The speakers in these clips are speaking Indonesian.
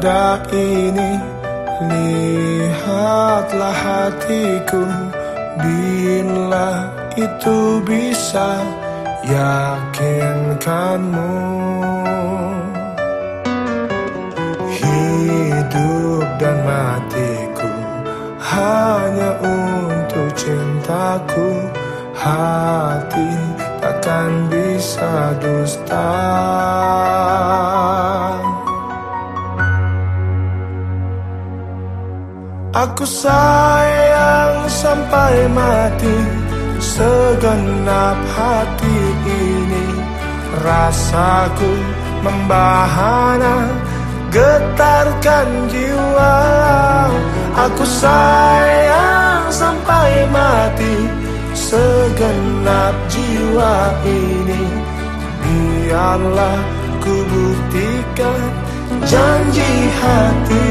dada ini Lihatlah hatiku. Bila itu bisa yakinkanmu. Hidup dan matiku Hanya untuk cintaku. Hati takkan bisa dusta Aku sayang sampai mati Segenap hati ini. Rasaku membahana Getarkan jiwa. Aku sayang sampai mati Segenap jiwa ini. Biarlah ku buktikan janji hatiku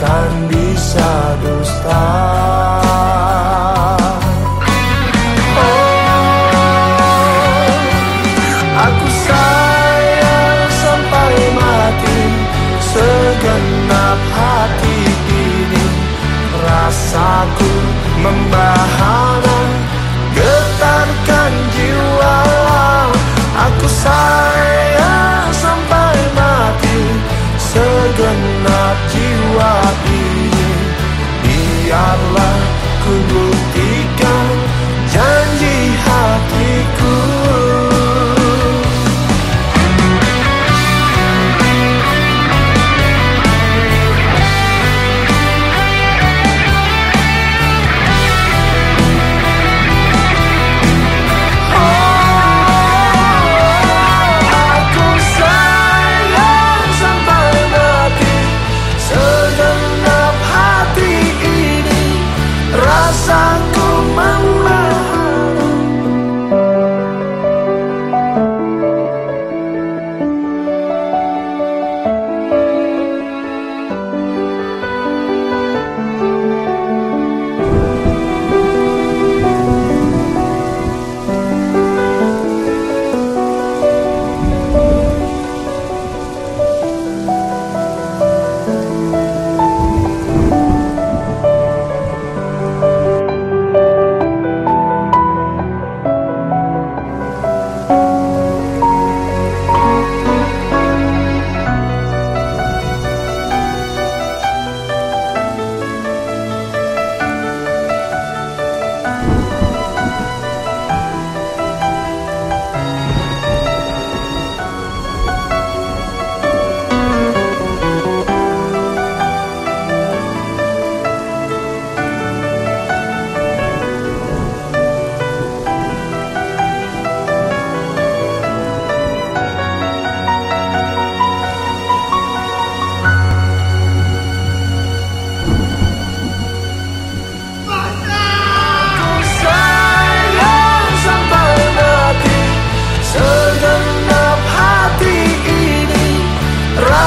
takkan bisa dusta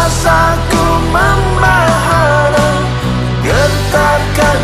rasaku membahana Getarkan